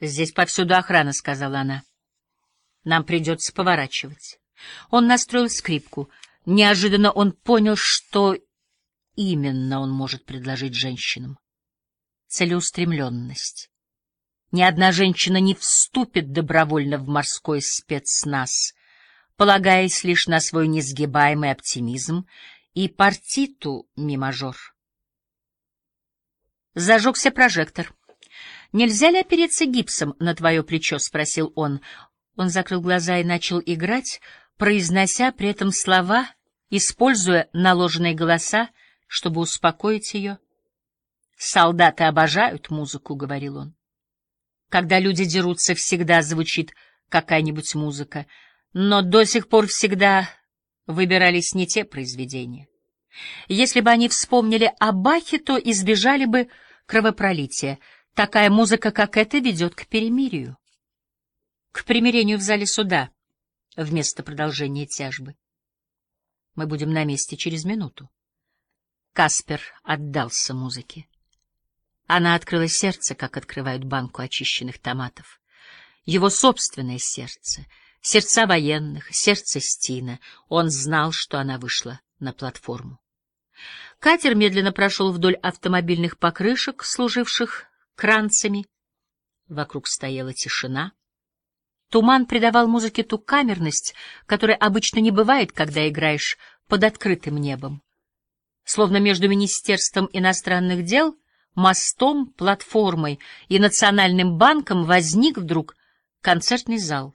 «Здесь повсюду охрана», — сказала она. «Нам придется поворачивать». Он настроил скрипку. Неожиданно он понял, что именно он может предложить женщинам. Целеустремленность. Ни одна женщина не вступит добровольно в морской спецназ, полагаясь лишь на свой несгибаемый оптимизм и партиту ми-мажор. Зажегся прожектор. «Нельзя ли опереться гипсом на твое плечо?» — спросил он. Он закрыл глаза и начал играть, произнося при этом слова, используя наложенные голоса, чтобы успокоить ее. «Солдаты обожают музыку», — говорил он. «Когда люди дерутся, всегда звучит какая-нибудь музыка, но до сих пор всегда выбирались не те произведения. Если бы они вспомнили о Бахе, то избежали бы кровопролития. Такая музыка, как эта, ведет к перемирию. К примирению в зале суда вместо продолжения тяжбы. Мы будем на месте через минуту. Каспер отдался музыке. Она открыла сердце, как открывают банку очищенных томатов. Его собственное сердце, сердца военных, сердце Стина. Он знал, что она вышла на платформу. Катер медленно прошел вдоль автомобильных покрышек, служивших кранцами. Вокруг стояла тишина. Туман придавал музыке ту камерность, которая обычно не бывает, когда играешь под открытым небом. Словно между Министерством иностранных дел, мостом, платформой и Национальным банком возник вдруг концертный зал.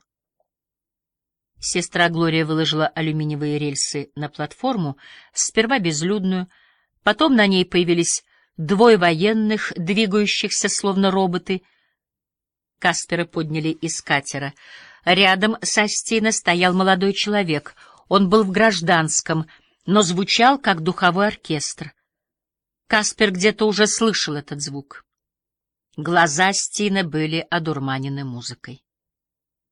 Сестра Глория выложила алюминиевые рельсы на платформу, сперва безлюдную, потом на ней появились двое военных, двигающихся словно роботы. Каспера подняли из катера. Рядом со Стина стоял молодой человек. Он был в гражданском, но звучал, как духовой оркестр. Каспер где-то уже слышал этот звук. Глаза Стина были одурманены музыкой.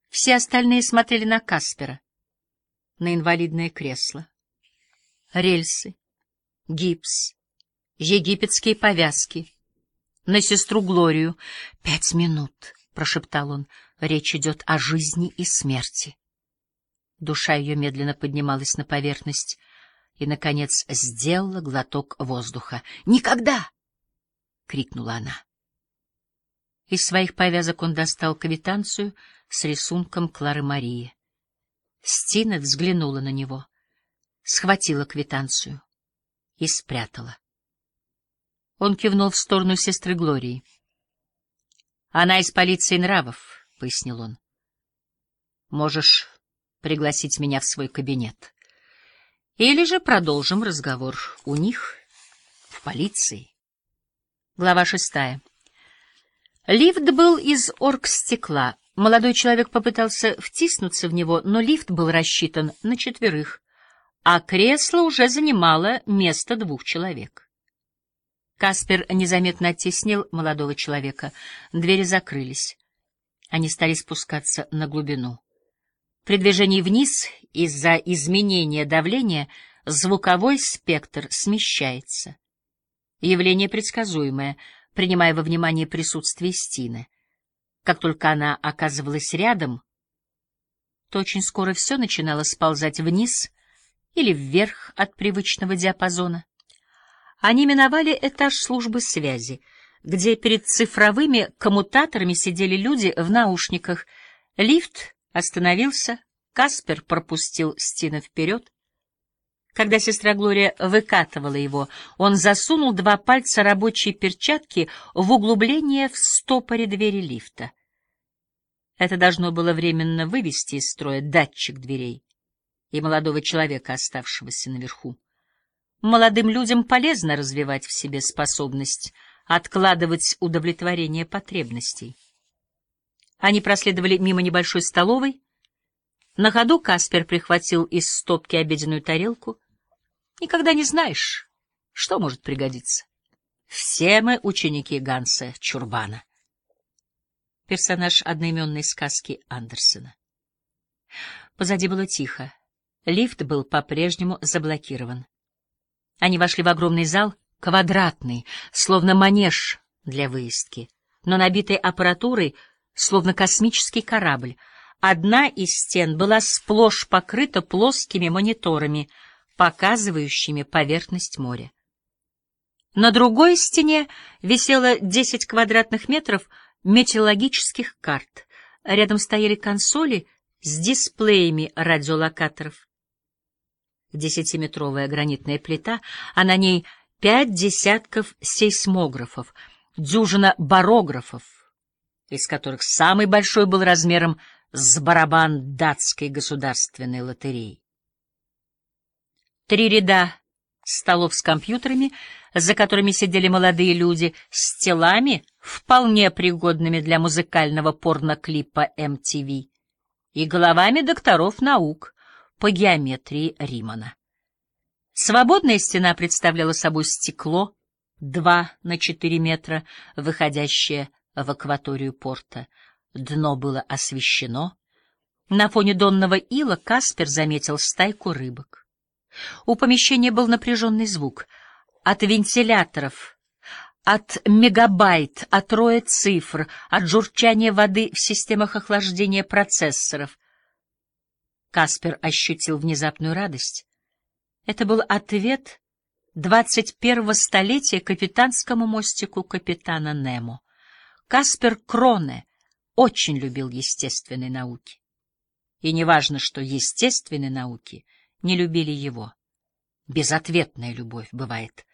Все остальные смотрели на Каспера, на инвалидное кресло. Рельсы, гипс, египетские повязки, на сестру Глорию. «Пять минут», — прошептал он, — «речь идет о жизни и смерти». Душа ее медленно поднималась на поверхность и, наконец, сделала глоток воздуха. «Никогда!» — крикнула она. Из своих повязок он достал квитанцию с рисунком Клары Марии. Стина взглянула на него, схватила квитанцию и спрятала. Он кивнул в сторону сестры Глории. «Она из полиции нравов», — пояснил он. «Можешь пригласить меня в свой кабинет. Или же продолжим разговор у них, в полиции». Глава шестая. Лифт был из оргстекла. Молодой человек попытался втиснуться в него, но лифт был рассчитан на четверых, а кресло уже занимало место двух человек. Каспер незаметно оттеснил молодого человека. Двери закрылись. Они стали спускаться на глубину. При движении вниз из-за изменения давления звуковой спектр смещается. Явление предсказуемое — принимая во внимание присутствие Стины. Как только она оказывалась рядом, то очень скоро все начинало сползать вниз или вверх от привычного диапазона. Они миновали этаж службы связи, где перед цифровыми коммутаторами сидели люди в наушниках. Лифт остановился, Каспер пропустил Стина вперед. Когда сестра Глория выкатывала его, он засунул два пальца рабочей перчатки в углубление в стопоре двери лифта. Это должно было временно вывести из строя датчик дверей и молодого человека, оставшегося наверху. Молодым людям полезно развивать в себе способность откладывать удовлетворение потребностей. Они проследовали мимо небольшой столовой, на ходу Каспер прихватил из стопки обеденную тарелку. Никогда не знаешь, что может пригодиться. Все мы ученики Ганса Чурбана. Персонаж одноименной сказки Андерсена. Позади было тихо. Лифт был по-прежнему заблокирован. Они вошли в огромный зал, квадратный, словно манеж для выездки, но набитый аппаратурой, словно космический корабль. Одна из стен была сплошь покрыта плоскими мониторами, показывающими поверхность моря. На другой стене висело 10 квадратных метров метеорологических карт. Рядом стояли консоли с дисплеями радиолокаторов. Десятиметровая гранитная плита, а на ней пять десятков сейсмографов, дюжина барографов, из которых самый большой был размером с барабан датской государственной лотереи. Три ряда столов с компьютерами, за которыми сидели молодые люди, с телами, вполне пригодными для музыкального порноклипа MTV, и головами докторов наук по геометрии Римана. Свободная стена представляла собой стекло 2 на 4 метра, выходящее в акваторию порта. Дно было освещено. На фоне донного ила Каспер заметил стайку рыбок. У помещения был напряженный звук. От вентиляторов, от мегабайт, от роя цифр, от журчания воды в системах охлаждения процессоров. Каспер ощутил внезапную радость. Это был ответ двадцать первого столетия капитанскому мостику капитана Немо. Каспер Кроне очень любил естественные науки. И неважно, что естественные науки не любили его. Безответная любовь бывает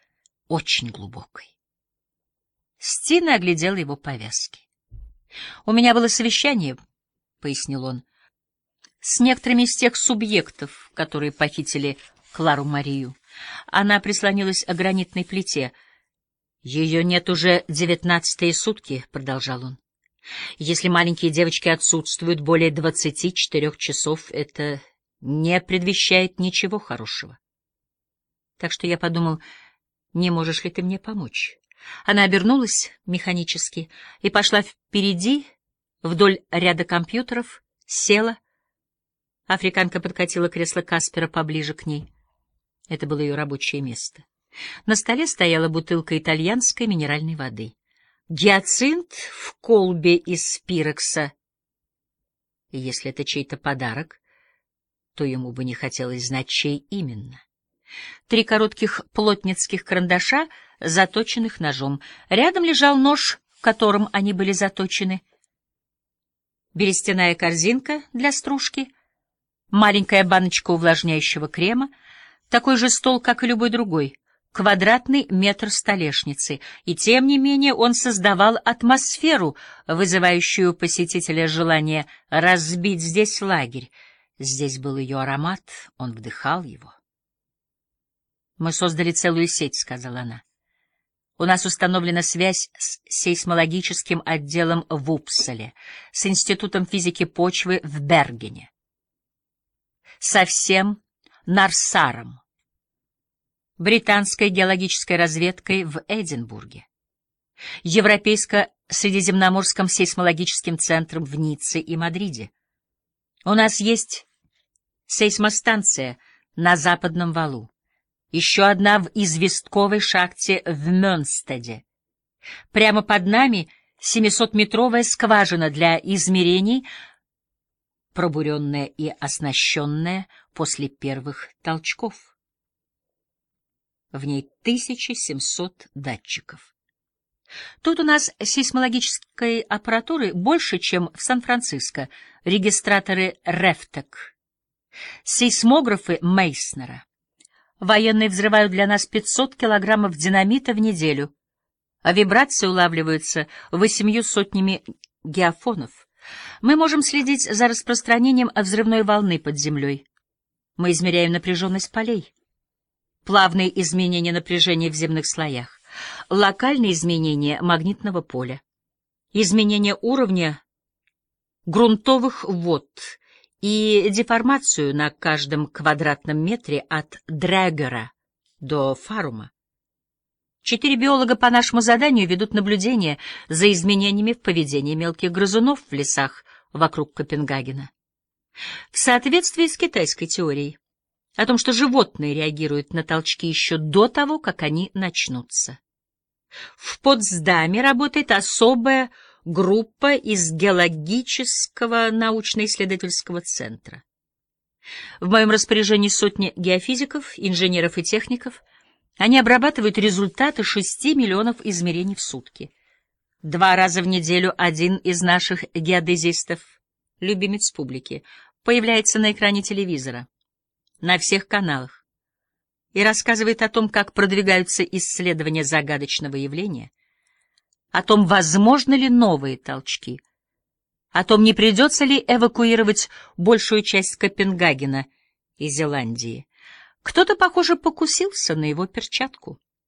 очень глубокой. Стина оглядел его повязки. — У меня было совещание, — пояснил он, — с некоторыми из тех субъектов, которые похитили Клару Марию. Она прислонилась к гранитной плите. — Ее нет уже девятнадцатые сутки, — продолжал он. — Если маленькие девочки отсутствуют более двадцати четырех часов, это не предвещает ничего хорошего. Так что я подумал, не можешь ли ты мне помочь? Она обернулась механически и пошла впереди, вдоль ряда компьютеров, села. Африканка подкатила кресло Каспера поближе к ней. Это было ее рабочее место. На столе стояла бутылка итальянской минеральной воды. Гиацинт в колбе из пирокса. И если это чей-то подарок, то ему бы не хотелось знать, чей именно. Три коротких плотницких карандаша, заточенных ножом. Рядом лежал нож, которым они были заточены. Берестяная корзинка для стружки, маленькая баночка увлажняющего крема, такой же стол, как и любой другой, квадратный метр столешницы, и тем не менее он создавал атмосферу, вызывающую у посетителя желание разбить здесь лагерь. Здесь был ее аромат, он вдыхал его. «Мы создали целую сеть», — сказала она. «У нас установлена связь с сейсмологическим отделом в Упсале, с Институтом физики почвы в Бергене, со всем Нарсаром, британской геологической разведкой в Эдинбурге, Европейско-Средиземноморским сейсмологическим центром в Ницце и Мадриде. У нас есть сейсмостанция на западном валу еще одна в известковой шахте в Мёнстеде. Прямо под нами 700-метровая скважина для измерений, пробуренная и оснащенная после первых толчков. В ней 1700 датчиков. Тут у нас сейсмологической аппаратуры больше, чем в Сан-Франциско, регистраторы Рефтек, сейсмографы Мейснера. Военные взрывают для нас 500 килограммов динамита в неделю, а вибрации улавливаются восемью сотнями геофонов. Мы можем следить за распространением взрывной волны под землей. Мы измеряем напряженность полей, плавные изменения напряжения в земных слоях, локальные изменения магнитного поля, изменения уровня грунтовых вод и деформацию на каждом квадратном метре от Дрэггера до Фарума. Четыре биолога по нашему заданию ведут наблюдение за изменениями в поведении мелких грызунов в лесах вокруг Копенгагена. В соответствии с китайской теорией о том, что животные реагируют на толчки еще до того, как они начнутся. В Потсдаме работает особая группа из геологического научно-исследовательского центра. В моем распоряжении сотни геофизиков, инженеров и техников. Они обрабатывают результаты 6 миллионов измерений в сутки. Два раза в неделю один из наших геодезистов, любимец публики, появляется на экране телевизора, на всех каналах, и рассказывает о том, как продвигаются исследования загадочного явления, о том, возможны ли новые толчки, о том, не придется ли эвакуировать большую часть Копенгагена и Зеландии. Кто-то, похоже, покусился на его перчатку.